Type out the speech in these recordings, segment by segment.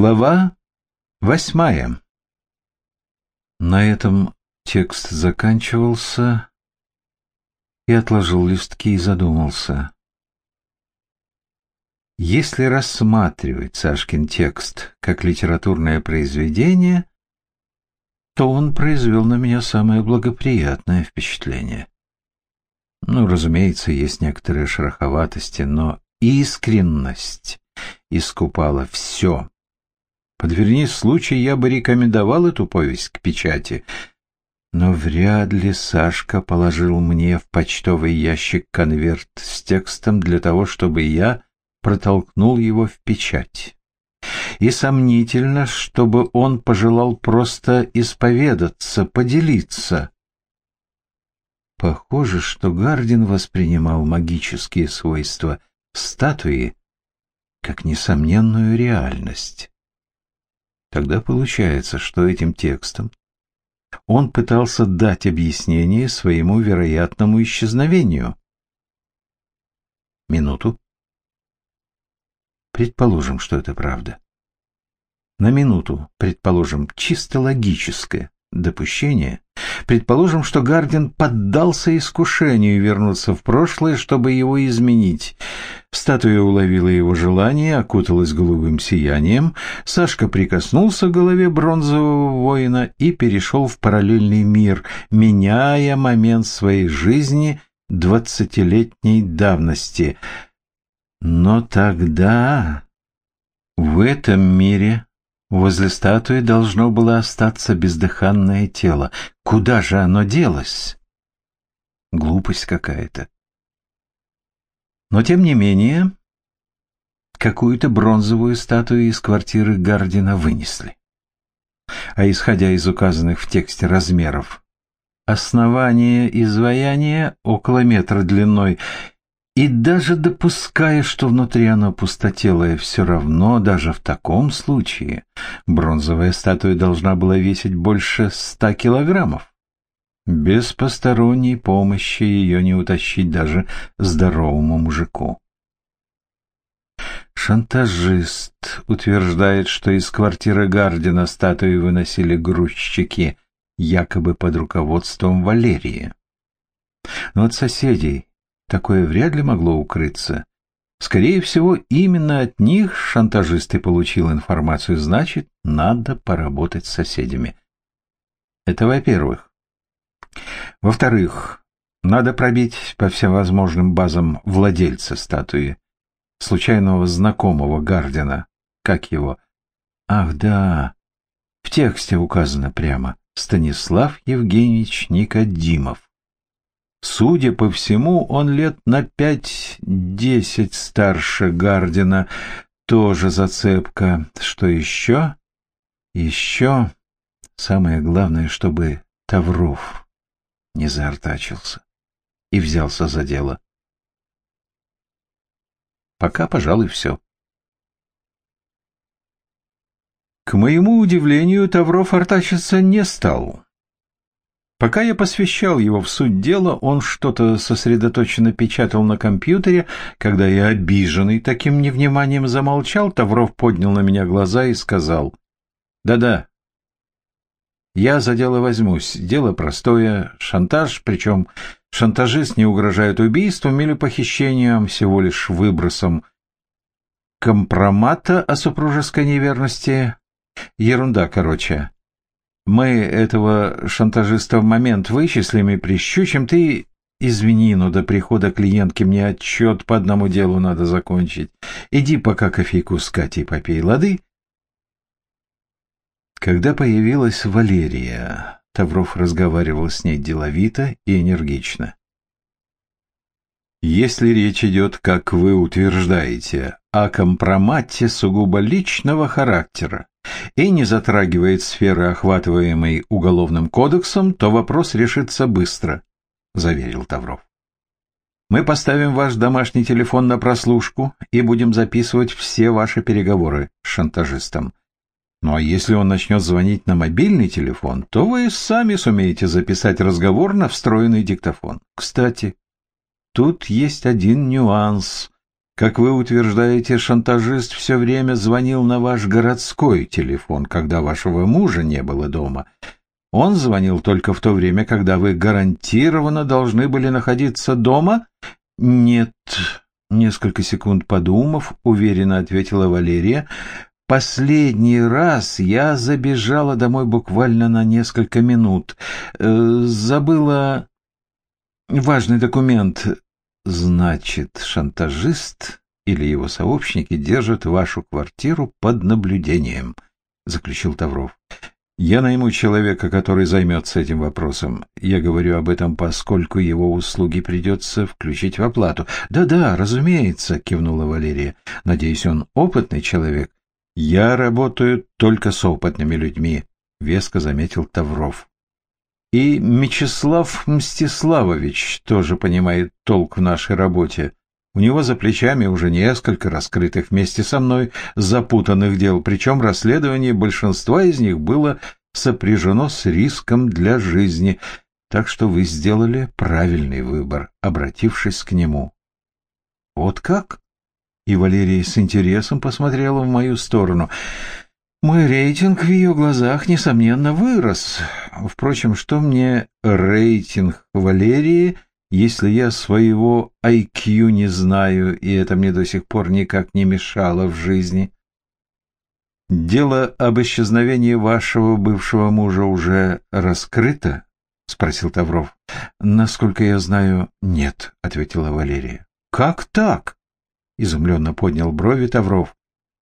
Глава восьмая На этом текст заканчивался и отложил листки и задумался. Если рассматривать Сашкин текст как литературное произведение, то он произвел на меня самое благоприятное впечатление. Ну, разумеется, есть некоторые шероховатости, но искренность искупала все. Подвернись случай, я бы рекомендовал эту повесть к печати, но вряд ли Сашка положил мне в почтовый ящик конверт с текстом для того, чтобы я протолкнул его в печать. И сомнительно, чтобы он пожелал просто исповедаться, поделиться. Похоже, что Гардин воспринимал магические свойства статуи как несомненную реальность. Тогда получается, что этим текстом он пытался дать объяснение своему вероятному исчезновению. Минуту. Предположим, что это правда. На минуту, предположим, чисто логическое допущение. Предположим, что Гардин поддался искушению вернуться в прошлое, чтобы его изменить. Статуя уловила его желание, окуталась голубым сиянием. Сашка прикоснулся к голове бронзового воина и перешел в параллельный мир, меняя момент своей жизни двадцатилетней давности. Но тогда в этом мире Возле статуи должно было остаться бездыханное тело. Куда же оно делось? Глупость какая-то. Но, тем не менее, какую-то бронзовую статую из квартиры Гардина вынесли. А исходя из указанных в тексте размеров, основание изваяния около метра длиной и даже допуская, что внутри оно пустотелое, все равно, даже в таком случае, бронзовая статуя должна была весить больше ста килограммов. Без посторонней помощи ее не утащить даже здоровому мужику. Шантажист утверждает, что из квартиры Гардина статуи выносили грузчики, якобы под руководством Валерии. Но от соседей Такое вряд ли могло укрыться. Скорее всего, именно от них шантажист и получил информацию, значит, надо поработать с соседями. Это во-первых. Во-вторых, надо пробить по всевозможным базам владельца статуи, случайного знакомого Гардина. Как его? Ах, да, в тексте указано прямо. Станислав Евгеньевич Никодимов. Судя по всему, он лет на пять-десять старше Гардина. Тоже зацепка. Что еще? Еще самое главное, чтобы Тавров не заортачился и взялся за дело. Пока, пожалуй, все. К моему удивлению, Тавров артачиться не стал. Пока я посвящал его в суть дела, он что-то сосредоточенно печатал на компьютере. Когда я, обиженный таким невниманием, замолчал, Тавров поднял на меня глаза и сказал, «Да-да, я за дело возьмусь. Дело простое, шантаж, причем шантажист не угрожает убийством или похищением, всего лишь выбросом компромата о супружеской неверности. Ерунда, короче». Мы этого шантажиста в момент вычислим и прищучим. Ты извини, но до прихода клиентки мне отчет по одному делу надо закончить. Иди пока кофейку с Катей попей, лады?» Когда появилась Валерия, Тавров разговаривал с ней деловито и энергично. Если речь идет, как вы утверждаете, о компромате сугубо личного характера и не затрагивает сферы, охватываемой Уголовным кодексом, то вопрос решится быстро, — заверил Тавров. Мы поставим ваш домашний телефон на прослушку и будем записывать все ваши переговоры с шантажистом. Ну а если он начнет звонить на мобильный телефон, то вы сами сумеете записать разговор на встроенный диктофон. Кстати, Тут есть один нюанс, Как вы утверждаете, шантажист все время звонил на ваш городской телефон, когда вашего мужа не было дома. Он звонил только в то время, когда вы гарантированно должны были находиться дома? Нет, несколько секунд подумав, уверенно ответила Валерия. Последний раз я забежала домой буквально на несколько минут. Э, забыла важный документ. Значит, шантажист или его сообщники держат вашу квартиру под наблюдением, заключил Тавров. Я найму человека, который займется этим вопросом. Я говорю об этом, поскольку его услуги придется включить в оплату. Да-да, разумеется, кивнула Валерия. Надеюсь, он опытный человек. Я работаю только с опытными людьми, веско заметил Тавров. И Мечислав Мстиславович тоже понимает толк в нашей работе. У него за плечами уже несколько раскрытых вместе со мной запутанных дел, причем расследование большинства из них было сопряжено с риском для жизни, так что вы сделали правильный выбор, обратившись к нему. Вот как? И Валерия с интересом посмотрела в мою сторону. Мой рейтинг в ее глазах, несомненно, вырос. Впрочем, что мне рейтинг Валерии — если я своего IQ не знаю, и это мне до сих пор никак не мешало в жизни. Дело об исчезновении вашего бывшего мужа уже раскрыто? спросил Тавров. Насколько я знаю, нет, ответила Валерия. Как так? изумленно поднял брови Тавров.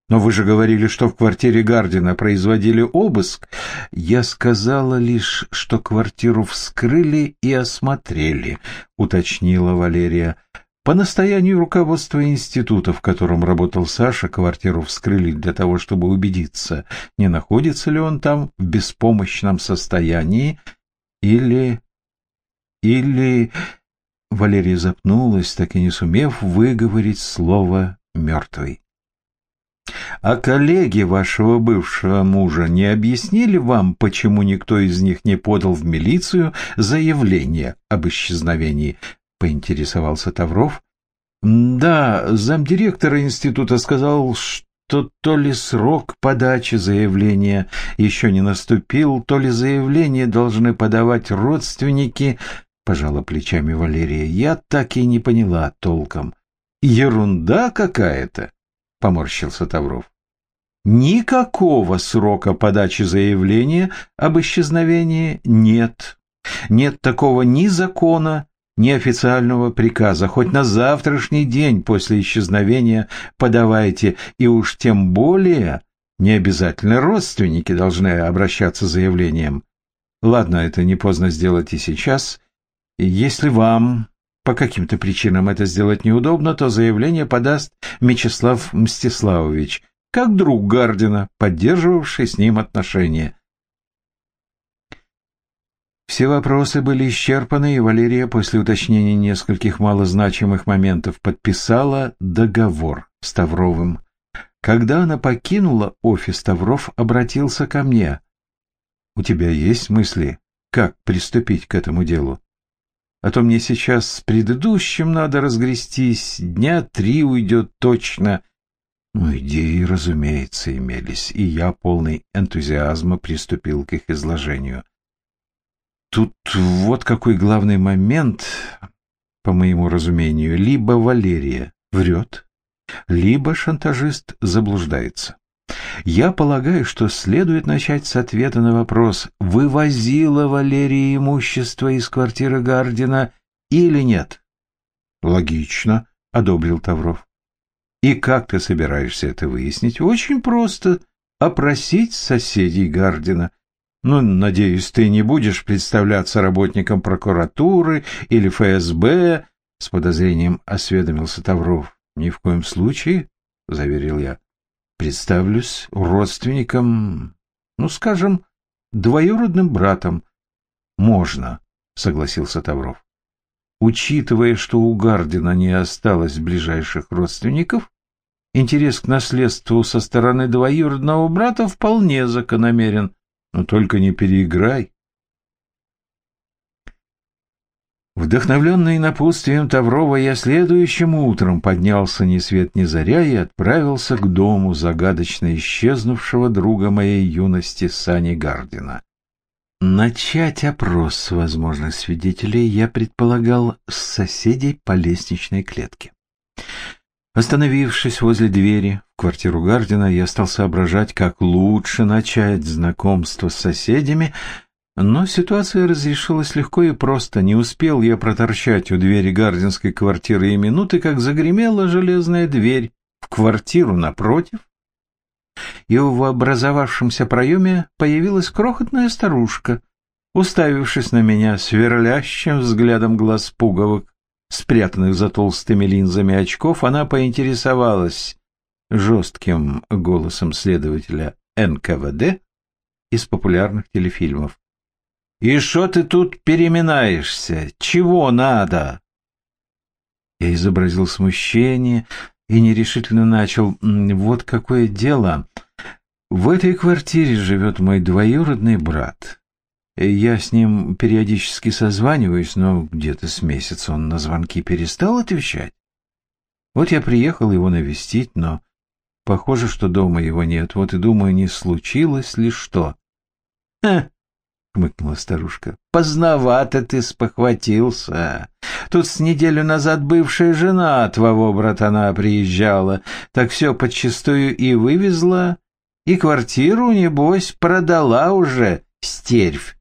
Но вы же говорили, что в квартире Гардина производили обыск. Я сказала лишь, что квартиру вскрыли и осмотрели, уточнила Валерия. По настоянию руководства института, в котором работал Саша, квартиру вскрыли для того, чтобы убедиться, не находится ли он там в беспомощном состоянии или... или... Валерия запнулась, так и не сумев выговорить слово «мертвый». А коллеги вашего бывшего мужа не объяснили вам, почему никто из них не подал в милицию заявление об исчезновении? Поинтересовался Тавров. Да, замдиректора института сказал, что то ли срок подачи заявления еще не наступил, то ли заявление должны подавать родственники, пожала плечами Валерия. Я так и не поняла толком. Ерунда какая-то. — поморщился Тавров. Никакого срока подачи заявления об исчезновении нет. Нет такого ни закона, ни официального приказа. Хоть на завтрашний день после исчезновения подавайте, и уж тем более не обязательно родственники должны обращаться с заявлением. Ладно, это не поздно сделать и сейчас. Если вам по каким-то причинам это сделать неудобно, то заявление подаст Мечислав Мстиславович, как друг Гардина, поддерживавший с ним отношения. Все вопросы были исчерпаны, и Валерия после уточнения нескольких малозначимых моментов подписала договор с Тавровым. Когда она покинула офис, Тавров обратился ко мне. «У тебя есть мысли, как приступить к этому делу?» А то мне сейчас с предыдущим надо разгрестись, дня три уйдет точно. Ну, идеи, разумеется, имелись, и я, полный энтузиазма, приступил к их изложению. Тут вот какой главный момент, по моему разумению. Либо Валерия врет, либо шантажист заблуждается. Я полагаю, что следует начать с ответа на вопрос, вывозила Валерия имущество из квартиры Гардина или нет. Логично, одобрил Тавров. И как ты собираешься это выяснить? Очень просто. Опросить соседей Гардина. Ну, надеюсь, ты не будешь представляться работником прокуратуры или ФСБ, с подозрением осведомился Тавров. Ни в коем случае, заверил я представлюсь родственником, ну, скажем, двоюродным братом. Можно, согласился Тавров. Учитывая, что у Гардина не осталось ближайших родственников, интерес к наследству со стороны двоюродного брата вполне закономерен. Но только не переиграй. Вдохновленный напутствием Таврова, я следующим утром поднялся ни свет ни заря и отправился к дому загадочно исчезнувшего друга моей юности Сани Гардина. Начать опрос возможных свидетелей я предполагал с соседей по лестничной клетке. Остановившись возле двери в квартиру Гардина, я стал соображать, как лучше начать знакомство с соседями, но ситуация разрешилась легко и просто. Не успел я проторчать у двери гардинской квартиры и минуты, как загремела железная дверь в квартиру напротив, и в образовавшемся проеме появилась крохотная старушка, уставившись на меня сверлящим взглядом глаз пуговок, спрятанных за толстыми линзами очков, она поинтересовалась жестким голосом следователя НКВД из популярных телефильмов. «И что ты тут переминаешься? Чего надо?» Я изобразил смущение и нерешительно начал. «Вот какое дело. В этой квартире живет мой двоюродный брат. Я с ним периодически созваниваюсь, но где-то с месяца он на звонки перестал отвечать. Вот я приехал его навестить, но похоже, что дома его нет. Вот и думаю, не случилось ли что. «Ха!» — хмыкнула старушка. «Поздновато ты спохватился. Тут с неделю назад бывшая жена твоего братана приезжала, так все подчистую и вывезла, и квартиру, небось, продала уже, стервь.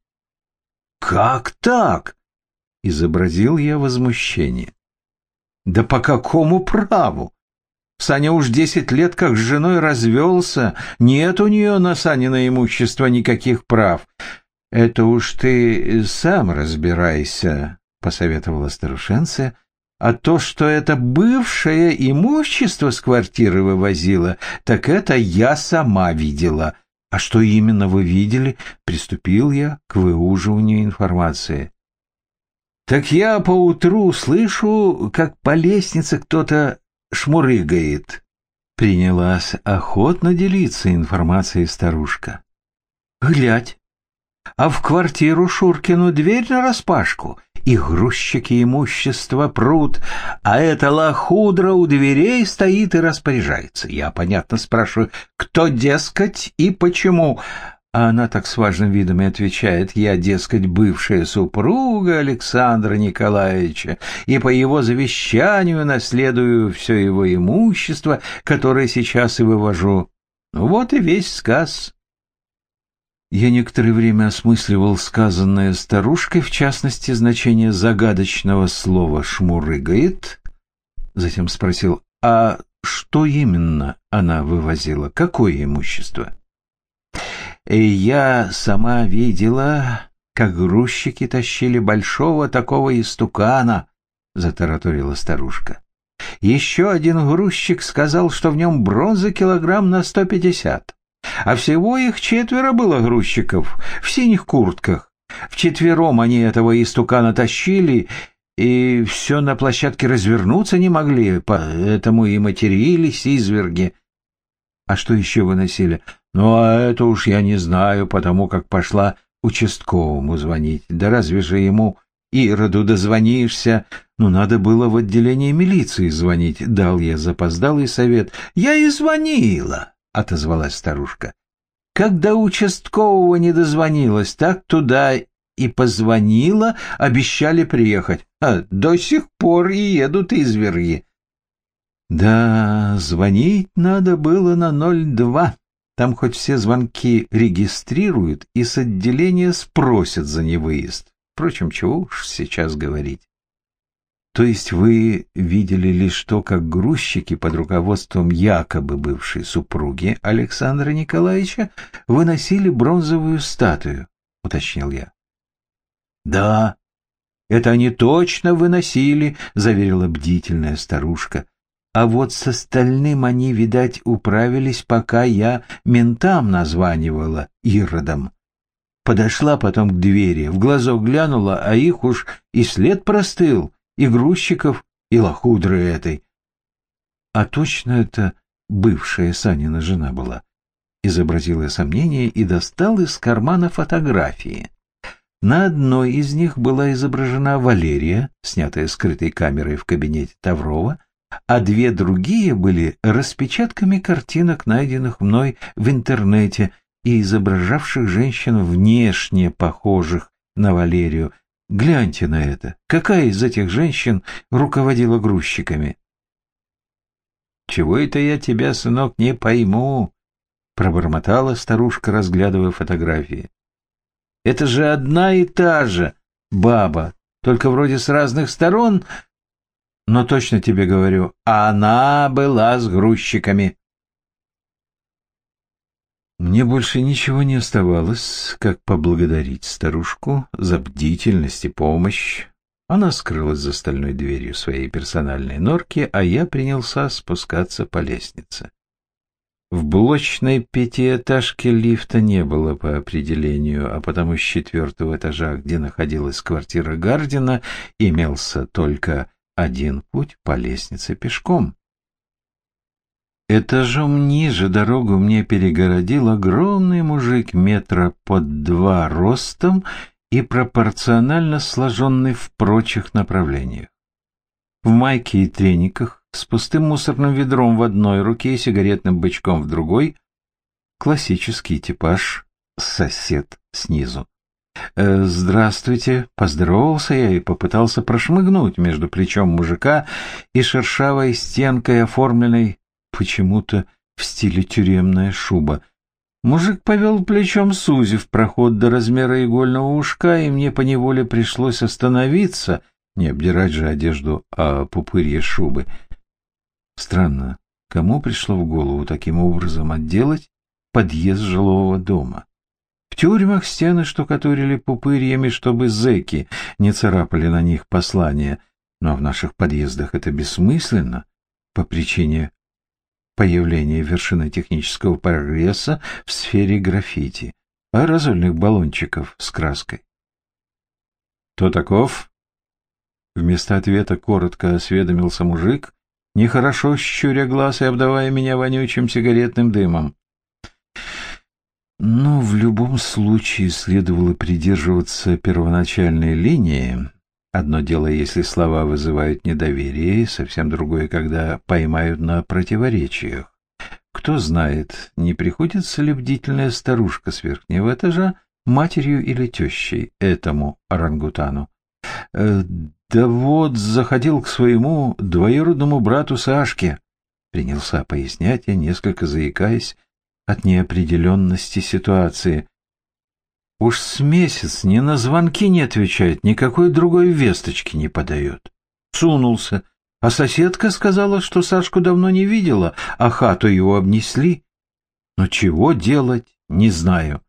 «Как так?» — изобразил я возмущение. «Да по какому праву? Саня уж десять лет как с женой развелся, нет у нее на Санина имущества никаких прав. Это уж ты сам разбирайся», — посоветовала старушенция, — а то, что это бывшее имущество с квартиры вывозило, так это я сама видела. А что именно вы видели, приступил я к выуживанию информации. Так я поутру слышу, как по лестнице кто-то шмурыгает. Принялась охотно делиться информацией старушка. Глядь, а в квартиру Шуркину дверь нараспашку, и грузчики имущества прут, а эта лохудра у дверей стоит и распоряжается. Я, понятно, спрашиваю, кто, дескать, и почему? А она так с важным видом и отвечает, я, дескать, бывшая супруга Александра Николаевича, и по его завещанию наследую все его имущество, которое сейчас и вывожу. Вот и весь сказ. Я некоторое время осмысливал сказанное старушкой, в частности, значение загадочного слова «шмурыгает». Затем спросил, а что именно она вывозила? Какое имущество? И я сама видела, как грузчики тащили большого такого истукана, затараторила старушка. Еще один грузчик сказал, что в нем бронза килограмм на сто пятьдесят а всего их четверо было грузчиков в синих куртках. Вчетвером они этого истукана тащили, и все на площадке развернуться не могли, поэтому и матерились изверги. А что еще выносили? Ну, а это уж я не знаю, потому как пошла участковому звонить. Да разве же ему Ироду дозвонишься? Ну, надо было в отделение милиции звонить, дал я запоздалый совет. Я и звонила отозвалась старушка. Когда участкового не дозвонилась, так туда и позвонила, обещали приехать. А до сих пор и едут изверги. Да, звонить надо было на 02. Там хоть все звонки регистрируют и с отделения спросят за невыезд. Впрочем, чего уж сейчас говорить. То есть вы видели лишь то, как грузчики под руководством якобы бывшей супруги Александра Николаевича выносили бронзовую статую, уточнил я. Да, это они точно выносили, заверила бдительная старушка. А вот с остальным они, видать, управились, пока я ментам названивала Иродом. Подошла потом к двери, в глазок глянула, а их уж и след простыл и грузчиков, и лохудры этой. А точно это бывшая Санина жена была. Изобразил я сомнение и достал из кармана фотографии. На одной из них была изображена Валерия, снятая скрытой камерой в кабинете Таврова, а две другие были распечатками картинок, найденных мной в интернете и изображавших женщин внешне похожих на Валерию. Гляньте на это. Какая из этих женщин руководила грузчиками? «Чего это я тебя, сынок, не пойму?» — пробормотала старушка, разглядывая фотографии. «Это же одна и та же баба, только вроде с разных сторон, но точно тебе говорю, она была с грузчиками». Мне больше ничего не оставалось, как поблагодарить старушку за бдительность и помощь, она скрылась за стальной дверью своей персональной норки, а я принялся спускаться по лестнице. В блочной пятиэтажке лифта не было по определению, а потому с четвертого этажа, где находилась квартира Гардина, имелся только один путь по лестнице пешком. Этажом ниже дорогу мне перегородил огромный мужик метра под два ростом и пропорционально сложенный в прочих направлениях. В майке и трениках, с пустым мусорным ведром в одной руке и сигаретным бычком в другой, классический типаж «сосед снизу». «Э, «Здравствуйте!» — поздоровался я и попытался прошмыгнуть между плечом мужика и шершавой стенкой, оформленной почему-то в стиле тюремная шуба — Мужик повел плечом, сузив проход до размера игольного ушка, и мне поневоле пришлось остановиться, не обдирать же одежду, а пупырье шубы. Странно, кому пришло в голову таким образом отделать подъезд жилого дома? В тюрьмах стены штукатурили пупырьями, чтобы зэки не царапали на них послания, но в наших подъездах это бессмысленно по причине появление вершины технического прогресса в сфере граффити, аэрозольных баллончиков с краской. «Кто таков?» Вместо ответа коротко осведомился мужик, нехорошо щуря глаз и обдавая меня вонючим сигаретным дымом. Но в любом случае следовало придерживаться первоначальной линии, Одно дело, если слова вызывают недоверие, совсем другое, когда поймают на противоречиях. Кто знает, не приходится ли бдительная старушка с верхнего этажа матерью или тещей этому орангутану. Э, да вот заходил к своему двоюродному брату Сашке, принялся пояснять я, несколько заикаясь от неопределенности ситуации. Уж с месяц ни на звонки не отвечает, никакой другой весточки не подает. Сунулся, а соседка сказала, что Сашку давно не видела, а хату его обнесли. Но чего делать, не знаю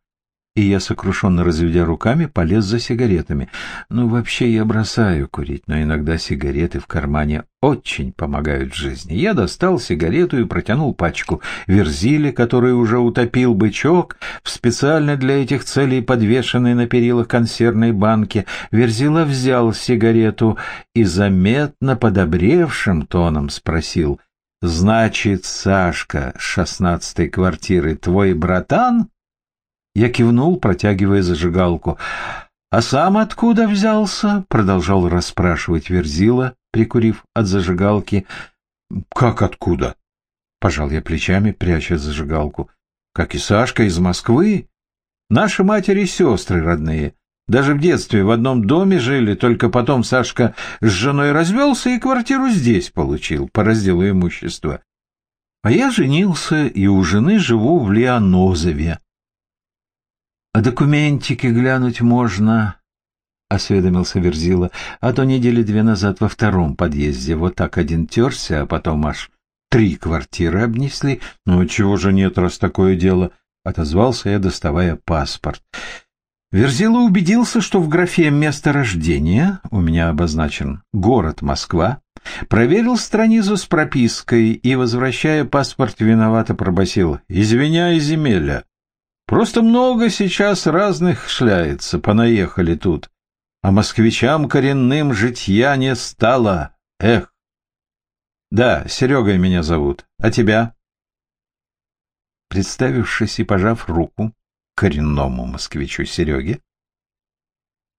и я, сокрушенно разведя руками, полез за сигаретами. Ну, вообще я бросаю курить, но иногда сигареты в кармане очень помогают жизни. Я достал сигарету и протянул пачку верзили, который уже утопил бычок в специально для этих целей подвешенной на перилах консервной банке. Верзила взял сигарету и заметно подобревшим тоном спросил — Значит, Сашка шестнадцатой квартиры твой братан? Я кивнул, протягивая зажигалку. «А сам откуда взялся?» — продолжал расспрашивать Верзила, прикурив от зажигалки. «Как откуда?» — пожал я плечами, пряча зажигалку. «Как и Сашка из Москвы. Наши матери сестры родные. Даже в детстве в одном доме жили, только потом Сашка с женой развелся и квартиру здесь получил по разделу имущества. А я женился и у жены живу в Лианозове. А документики глянуть можно, — осведомился Верзила, — а то недели две назад во втором подъезде вот так один терся, а потом аж три квартиры обнесли. Ну, чего же нет, раз такое дело? — отозвался я, доставая паспорт. Верзила убедился, что в графе «Место рождения» у меня обозначен город Москва, проверил страницу с пропиской и, возвращая паспорт, виновато пробасил «Извиняй, земеля, Просто много сейчас разных шляется, понаехали тут. А москвичам коренным житья не стало. Эх! Да, Серегой меня зовут. А тебя? Представившись и пожав руку коренному москвичу Сереге,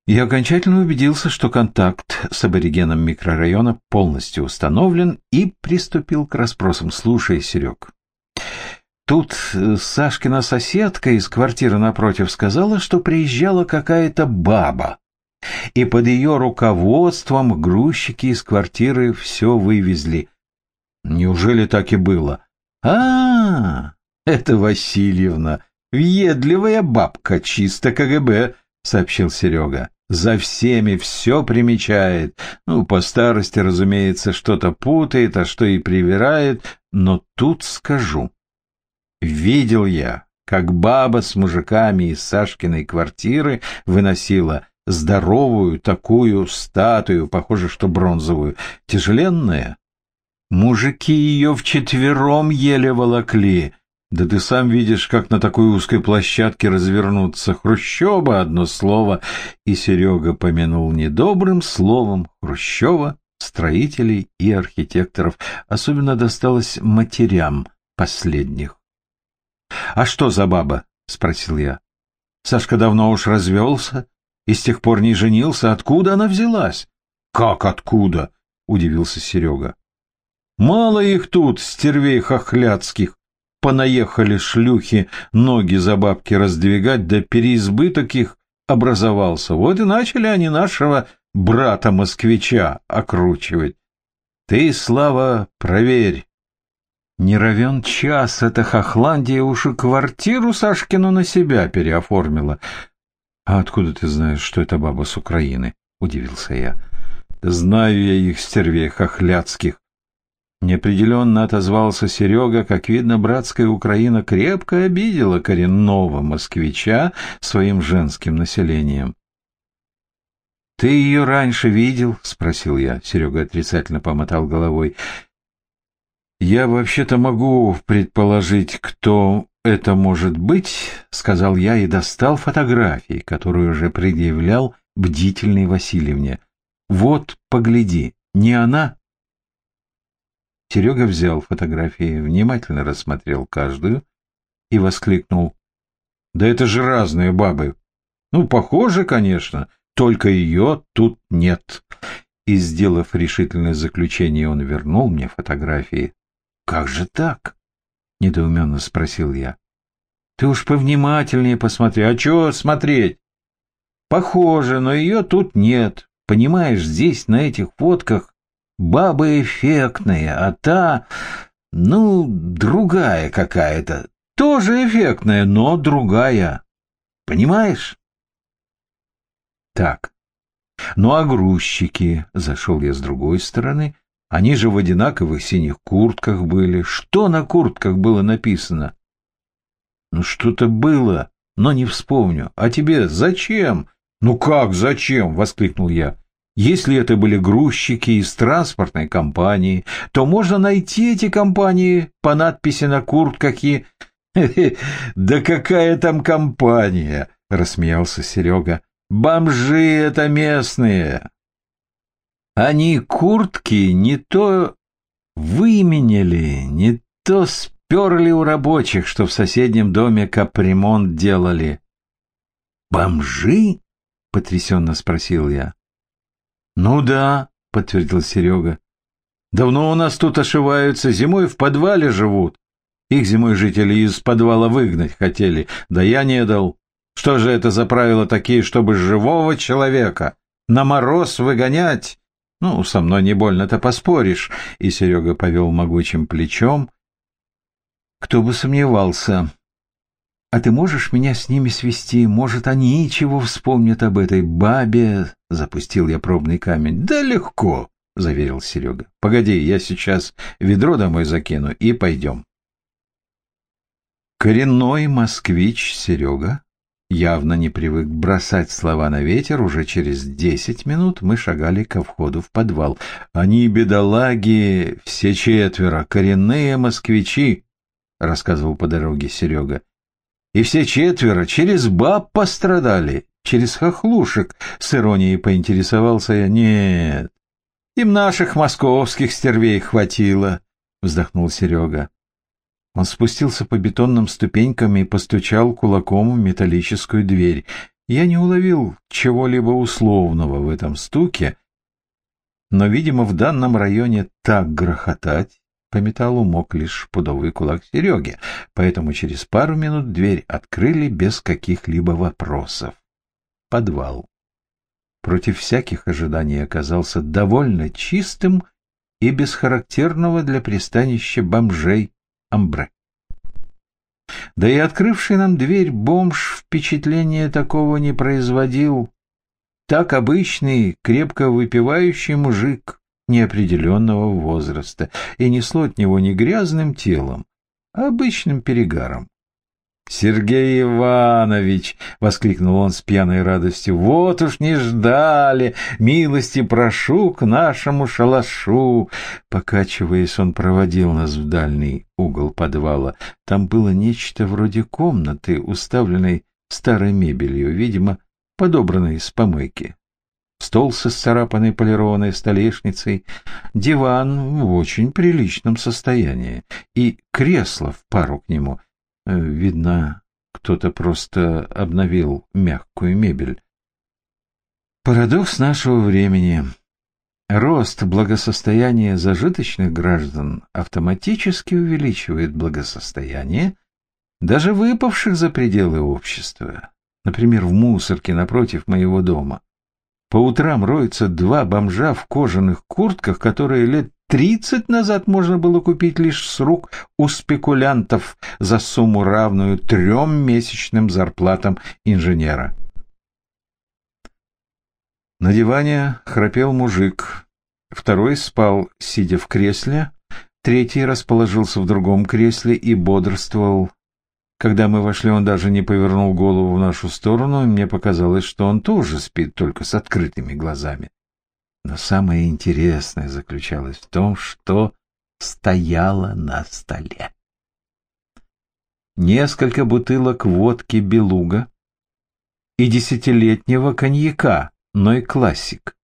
Я окончательно убедился, что контакт с аборигеном микрорайона полностью установлен и приступил к расспросам. Слушай, Серег, тут э, Сашкина соседка из квартиры напротив сказала, что приезжала какая-то баба, и под ее руководством грузчики из квартиры все вывезли. Неужели так и было? а, -а, -а это Васильевна, въедливая бабка, чисто КГБ, — сообщил Серега. За всеми все примечает. Ну, по старости, разумеется, что-то путает, а что и привирает. Но тут скажу. Видел я, как баба с мужиками из Сашкиной квартиры выносила здоровую такую статую, похоже, что бронзовую, тяжеленная. Мужики ее вчетвером еле волокли, да ты сам видишь, как на такой узкой площадке развернуться. Хрущева — одно слово, и Серега помянул недобрым словом Хрущева, строителей и архитекторов. Особенно досталось матерям последних. — А что за баба? — спросил я. Сашка давно уж развелся и с тех пор не женился. Откуда она взялась? — Как откуда? — удивился Серега. — Мало их тут, стервей хохляцких понаехали шлюхи ноги за бабки раздвигать, да переизбыток их образовался. Вот и начали они нашего брата-москвича окручивать. Ты, Слава, проверь. Не равен час эта Хохландия уж и квартиру Сашкину на себя переоформила. — А откуда ты знаешь, что это баба с Украины? — удивился я. — Знаю я их, стервей хохляцких. Неопределенно отозвался Серега. Как видно, братская Украина крепко обидела коренного москвича своим женским населением. «Ты ее раньше видел?» — спросил я. Серега отрицательно помотал головой. «Я вообще-то могу предположить, кто это может быть», — сказал я и достал фотографии, которую уже предъявлял бдительной Васильевне. «Вот, погляди, не она?» Серега взял фотографии, внимательно рассмотрел каждую и воскликнул. «Да это же разные бабы! Ну, похоже, конечно, только ее тут нет!» И, сделав решительное заключение, он вернул мне фотографии. «Как же так?» — недоуменно спросил я. «Ты уж повнимательнее посмотри. А чего смотреть?» «Похоже, но ее тут нет. Понимаешь, здесь, на этих фотках, Баба эффектная, а та, ну, другая какая-то. Тоже эффектная, но другая. Понимаешь? Так. Ну, а грузчики, зашел я с другой стороны, они же в одинаковых синих куртках были. Что на куртках было написано? Ну, что-то было, но не вспомню. А тебе зачем? Ну как зачем? Воскликнул я. Если это были грузчики из транспортной компании, то можно найти эти компании по надписи на куртках и... «Да какая там компания?» — рассмеялся Серега. «Бомжи это местные!» Они куртки не то выменяли, не то сперли у рабочих, что в соседнем доме капремонт делали. «Бомжи?» — потрясенно спросил я. «Ну да», — подтвердил Серега. «Давно у нас тут ошиваются, зимой в подвале живут. Их зимой жители из подвала выгнать хотели, да я не дал. Что же это за правила такие, чтобы живого человека на мороз выгонять? Ну, со мной не больно-то поспоришь». И Серега повел могучим плечом. «Кто бы сомневался», а ты можешь меня с ними свести? Может, они чего вспомнят об этой бабе?» Запустил я пробный камень. «Да легко», — заверил Серега. «Погоди, я сейчас ведро домой закину и пойдем». Коренной москвич Серега явно не привык бросать слова на ветер. Уже через десять минут мы шагали ко входу в подвал. Они, бедолаги, все четверо, коренные москвичи, — рассказывал по дороге Серега. И все четверо через баб пострадали, через хохлушек, с иронией поинтересовался я. Нет, им наших московских стервей хватило, вздохнул Серега. Он спустился по бетонным ступенькам и постучал кулаком в металлическую дверь. Я не уловил чего-либо условного в этом стуке, но, видимо, в данном районе так грохотать по металлу мог лишь пудовый кулак Сереги, поэтому через пару минут дверь открыли без каких-либо вопросов. Подвал. Против всяких ожиданий оказался довольно чистым и без характерного для пристанища бомжей амбре. Да и открывший нам дверь бомж впечатления такого не производил. Так обычный, крепко выпивающий мужик неопределенного возраста, и несло от него не грязным телом, а обычным перегаром. «Сергей Иванович!» — воскликнул он с пьяной радостью. «Вот уж не ждали! Милости прошу к нашему шалашу!» Покачиваясь, он проводил нас в дальний угол подвала. Там было нечто вроде комнаты, уставленной старой мебелью, видимо, подобранной с помойки. Стол со сцарапанной полированной столешницей, диван в очень приличном состоянии и кресло в пару к нему — видно, кто-то просто обновил мягкую мебель. Парадокс нашего времени. Рост благосостояния зажиточных граждан автоматически увеличивает благосостояние даже выпавших за пределы общества. Например, в мусорке напротив моего дома. По утрам роются два бомжа в кожаных куртках, которые лет Тридцать назад можно было купить лишь с рук у спекулянтов за сумму, равную трем месячным зарплатам инженера. На диване храпел мужик, второй спал, сидя в кресле, третий расположился в другом кресле и бодрствовал. Когда мы вошли, он даже не повернул голову в нашу сторону, и мне показалось, что он тоже спит, только с открытыми глазами. Но самое интересное заключалось в том, что стояло на столе. Несколько бутылок водки «Белуга» и десятилетнего коньяка «Ной Классик»,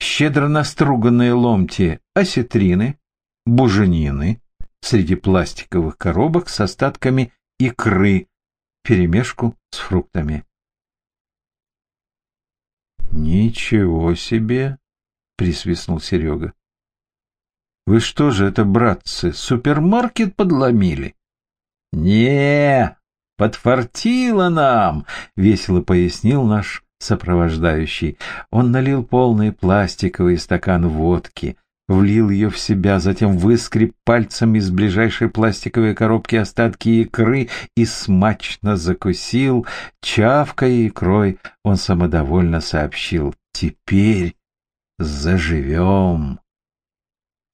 щедро наструганные ломти осетрины, буженины среди пластиковых коробок с остатками икры, перемешку с фруктами. Ничего себе, присвистнул Серега. Вы что же это, братцы, супермаркет подломили? Не, подфартило нам, весело пояснил наш сопровождающий. Он налил полный пластиковый стакан водки, влил ее в себя, затем выскреб пальцем из ближайшей пластиковой коробки остатки икры и смачно закусил. Чавкая икрой, он самодовольно сообщил «Теперь заживем».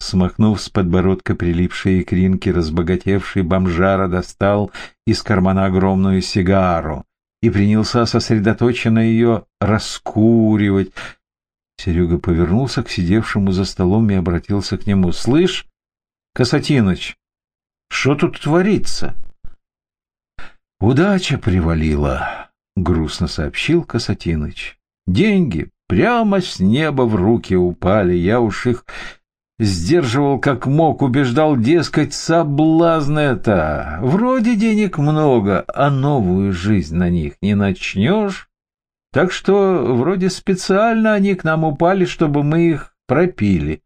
Смахнув с подбородка прилипшие икринки, разбогатевший бомжара достал из кармана огромную сигару и принялся сосредоточенно ее раскуривать, Серега повернулся к сидевшему за столом и обратился к нему. — Слышь, Касатиныч, что тут творится? — Удача привалила, — грустно сообщил Касатиныч. — Деньги прямо с неба в руки упали. Я уж их сдерживал как мог, убеждал, дескать, соблазн это. Вроде денег много, а новую жизнь на них не начнешь. Так что вроде специально они к нам упали, чтобы мы их пропили.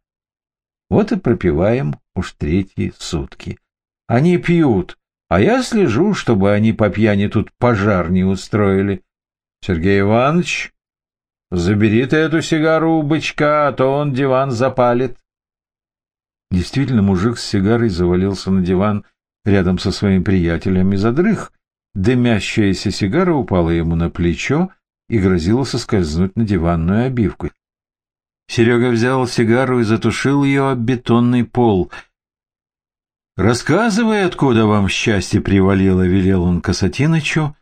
Вот и пропиваем уж третьи сутки. Они пьют, а я слежу, чтобы они по пьяни тут пожар не устроили. Сергей Иванович, забери ты эту сигару у бычка, а то он диван запалит. Действительно, мужик с сигарой завалился на диван рядом со своим приятелем и задрых. Дымящаяся сигара упала ему на плечо, и грозила соскользнуть на диванную обивку. Серега взял сигару и затушил ее об бетонный пол. «Рассказывай, откуда вам счастье привалило», — велел он Касатинычу.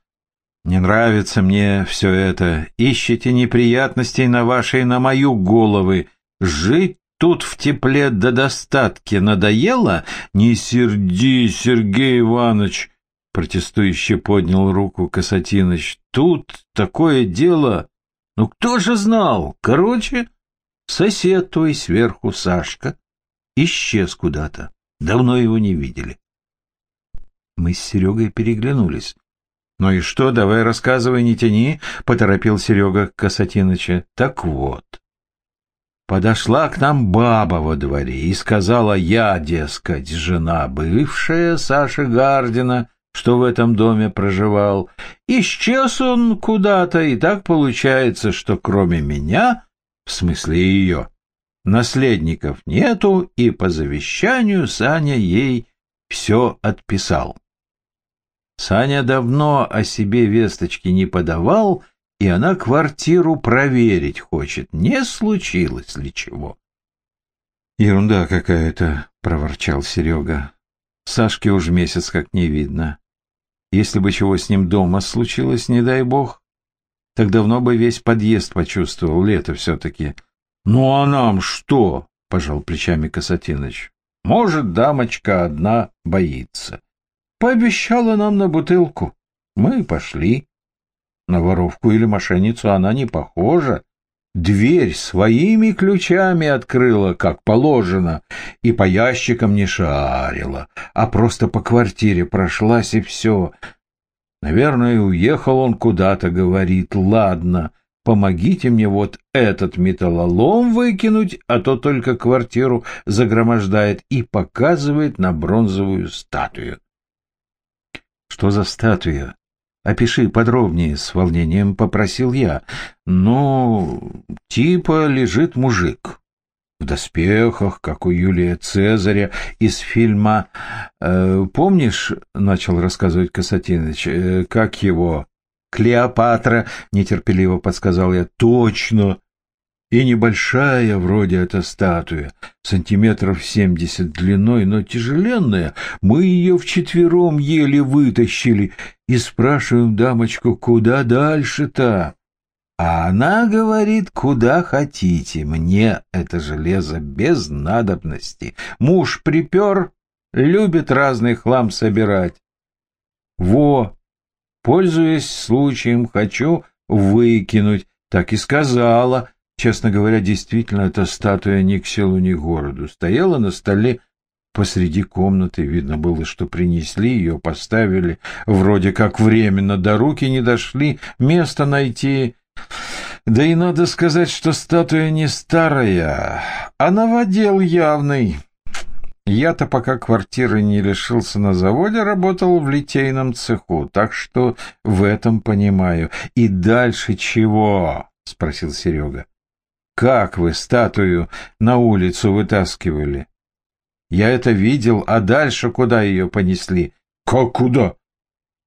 «Не нравится мне все это. Ищете неприятностей на вашей на мою головы. Жить тут в тепле до достатки надоело? Не серди, Сергей Иванович!» Протестующе поднял руку Касатиныч. Тут такое дело. Ну кто же знал? Короче, сосед твой сверху, Сашка, исчез куда-то. Давно его не видели. Мы с Серегой переглянулись. «Ну и что, давай рассказывай, не тяни», — поторопил Серега Касатиныча. «Так вот, подошла к нам баба во дворе и сказала, я, дескать, жена бывшая Саши Гардина, что в этом доме проживал. Исчез он куда-то, и так получается, что кроме меня, в смысле ее, наследников нету, и по завещанию Саня ей все отписал. Саня давно о себе весточки не подавал, и она квартиру проверить хочет, не случилось ли чего. «Ерунда какая-то», — проворчал Серега. «Сашки уж месяц как не видно. Если бы чего с ним дома случилось, не дай бог, так давно бы весь подъезд почувствовал, лето все-таки». «Ну а нам что?» — пожал плечами Касатиныч. «Может, дамочка одна боится. Пообещала нам на бутылку. Мы пошли. На воровку или мошенницу она не похожа. Дверь своими ключами открыла, как положено, и по ящикам не шарила, а просто по квартире прошлась и все. Наверное, уехал он куда-то, говорит, ладно, помогите мне вот этот металлолом выкинуть, а то только квартиру загромождает и показывает на бронзовую статую. Что за статуя? Опиши подробнее, с волнением попросил я. Ну, типа лежит мужик в доспехах, как у Юлия Цезаря из фильма. Э, помнишь, начал рассказывать Касатиныч, э, как его? Клеопатра, нетерпеливо подсказал я. Точно, и небольшая вроде эта статуя, сантиметров семьдесят длиной, но тяжеленная. Мы ее вчетвером еле вытащили и спрашиваем дамочку, куда дальше-то? А она говорит, куда хотите, мне это железо без надобности. Муж припер, любит разный хлам собирать. Во, пользуясь случаем, хочу выкинуть, так и сказала, Честно говоря, действительно, эта статуя ни к селу, ни к городу. Стояла на столе посреди комнаты. Видно было, что принесли ее, поставили. Вроде как временно до руки не дошли. Место найти... Да и надо сказать, что статуя не старая, а новодел явный. Я-то пока квартиры не лишился на заводе, работал в литейном цеху, так что в этом понимаю. И дальше чего? — спросил Серега. Как вы статую на улицу вытаскивали? Я это видел, а дальше куда ее понесли? Как куда?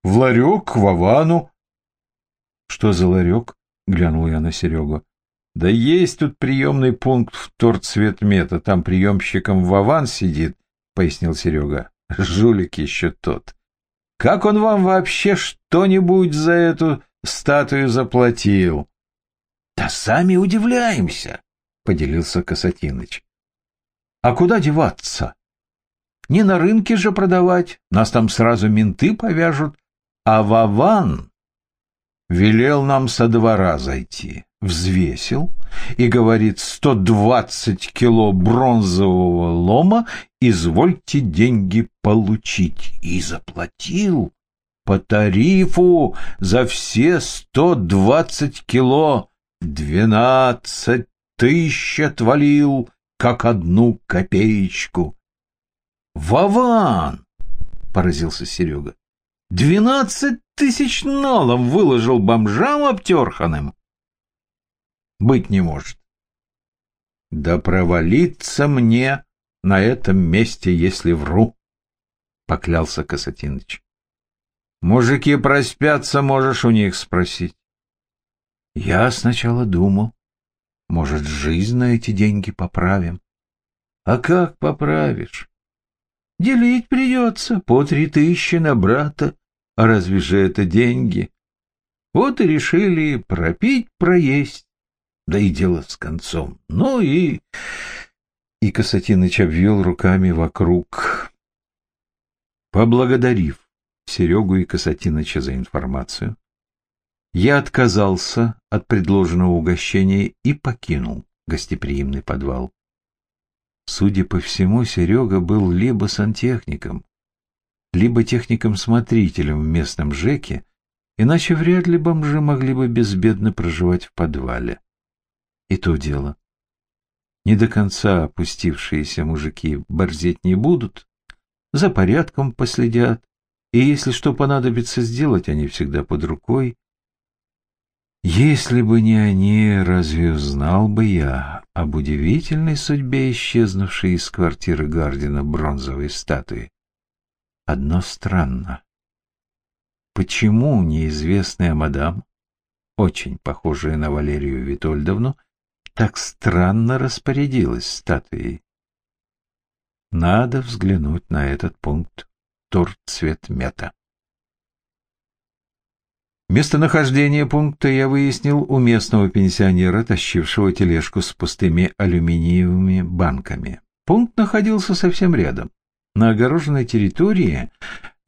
В ларек, к Вовану. Что за ларек? Глянул я на Серегу. Да есть тут приемный пункт в торцветмета, там приемщиком Вован сидит, пояснил Серега. Жулик еще тот. Как он вам вообще что-нибудь за эту статую заплатил? Да сами удивляемся, — поделился Касатиныч. А куда деваться? Не на рынке же продавать, нас там сразу менты повяжут. А Вован велел нам со двора зайти, взвесил и говорит, сто двадцать кило бронзового лома, извольте деньги получить. И заплатил по тарифу за все сто двадцать кило Двенадцать тысяч отвалил, как одну копеечку. «Вован!» — поразился Серега. «Двенадцать тысяч налом выложил бомжам обтерханым!» «Быть не может!» «Да провалиться мне на этом месте, если вру!» — поклялся Касатиныч. «Мужики проспятся, можешь у них спросить. Я сначала думал, может, жизнь на эти деньги поправим. А как поправишь? Делить придется по три тысячи на брата. А разве же это деньги? Вот и решили пропить, проесть. Да и дело с концом. Ну и... И Касатиныч обвел руками вокруг. Поблагодарив Серегу и Касатиныча за информацию, я отказался от предложенного угощения и покинул гостеприимный подвал. Судя по всему, Серега был либо сантехником, либо техником-смотрителем в местном ЖЭКе, Иначе вряд ли бомжи могли бы безбедно проживать в подвале. И то дело. Не до конца опустившиеся мужики борзеть не будут, за порядком последят, и если что понадобится сделать, они всегда под рукой. Если бы не они, разве узнал бы я об удивительной судьбе исчезнувшей из квартиры Гардина бронзовой статуи? Одно странно. Почему неизвестная мадам, очень похожая на Валерию Витольдовну, так странно распорядилась статуей? Надо взглянуть на этот пункт торцветмета. Местонахождение пункта я выяснил у местного пенсионера, тащившего тележку с пустыми алюминиевыми банками. Пункт находился совсем рядом. На огороженной территории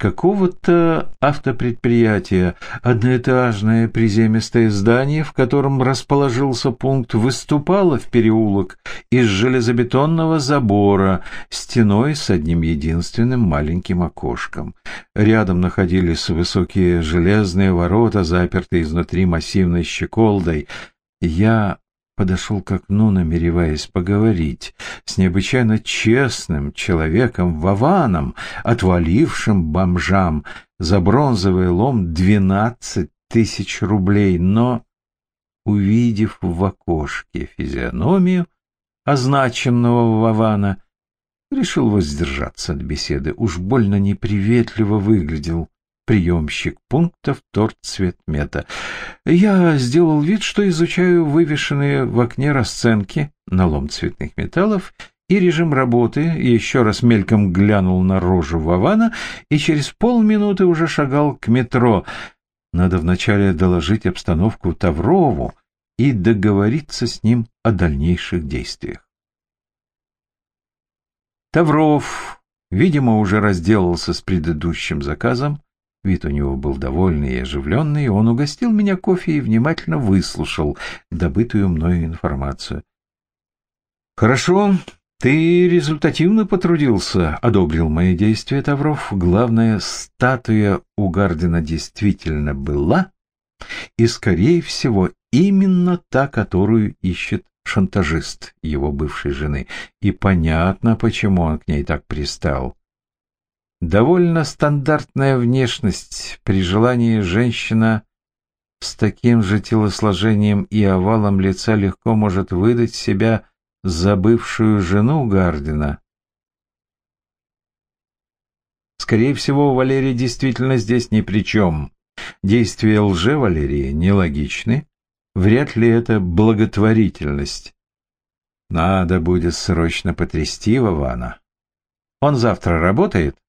какого-то автопредприятия. Одноэтажное приземистое здание, в котором расположился пункт, выступало в переулок из железобетонного забора, стеной с одним единственным маленьким окошком. Рядом находились высокие железные ворота, запертые изнутри массивной щеколдой. Я подошел к окну, намереваясь поговорить с необычайно честным человеком Вованом, отвалившим бомжам за бронзовый лом двенадцать тысяч рублей, но, увидев в окошке физиономию означенного Вована, решил воздержаться от беседы. Уж больно неприветливо выглядел приемщик пунктов торт-цветмета. Я сделал вид, что изучаю вывешенные в окне расценки на лом цветных металлов и режим работы, еще раз мельком глянул на рожу Вована и через полминуты уже шагал к метро. Надо вначале доложить обстановку Таврову и договориться с ним о дальнейших действиях. Тавров, видимо, уже разделался с предыдущим заказом, Вид у него был довольный и оживленный, он угостил меня кофе и внимательно выслушал добытую мною информацию. «Хорошо, ты результативно потрудился», — одобрил мои действия Тавров. «Главное, статуя у Гардина действительно была, и, скорее всего, именно та, которую ищет шантажист его бывшей жены. И понятно, почему он к ней так пристал». Довольно стандартная внешность. При желании женщина с таким же телосложением и овалом лица легко может выдать себя за бывшую жену Гардина. Скорее всего, Валерий действительно здесь ни при чем. Действия лже-Валерии нелогичны. Вряд ли это благотворительность. Надо будет срочно потрясти Вована. Он завтра работает?